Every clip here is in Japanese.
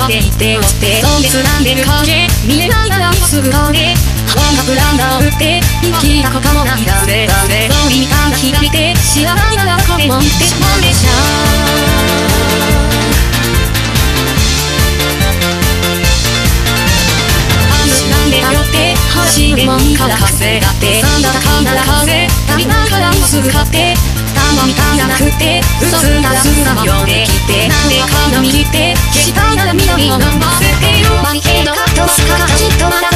ら中まで行って押して飛んでつんでる影見えないならすぐ顔で音楽ランナー打って聞いたこともないだぜだぜ通り見たら左手知らないならこれもってしまうでしょなんでだよって走るもんから風だってなんだかんなら風足りないからすぐ買ってのみたいじゃなくて嘘すんだらすぐ生よできてなんでかのみって消したいなら緑を飲ませてよ。バリケードカットスカートじっとま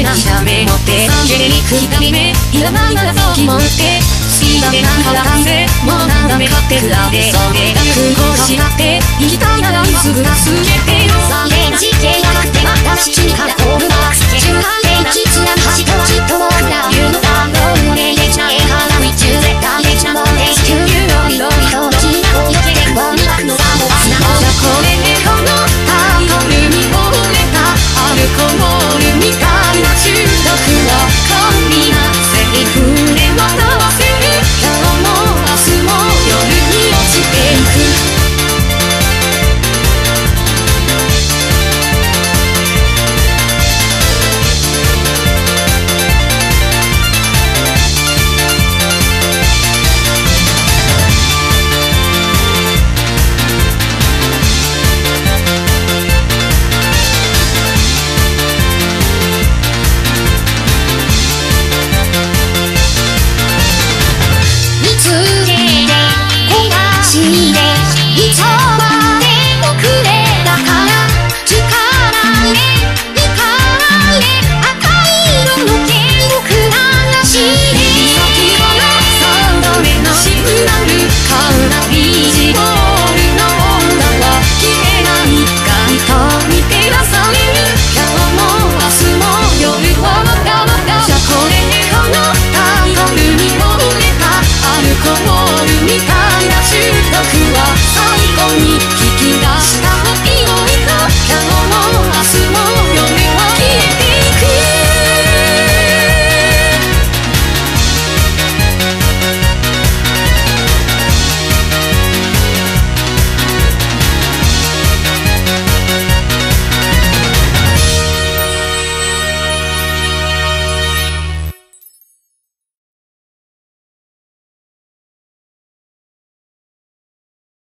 らない顔になしゃべ持ってゲレに左目いらないならそう気持って好きだねなんから男性もう何ダメかって比べそれが空港したって行きたいならすぐ助けてよ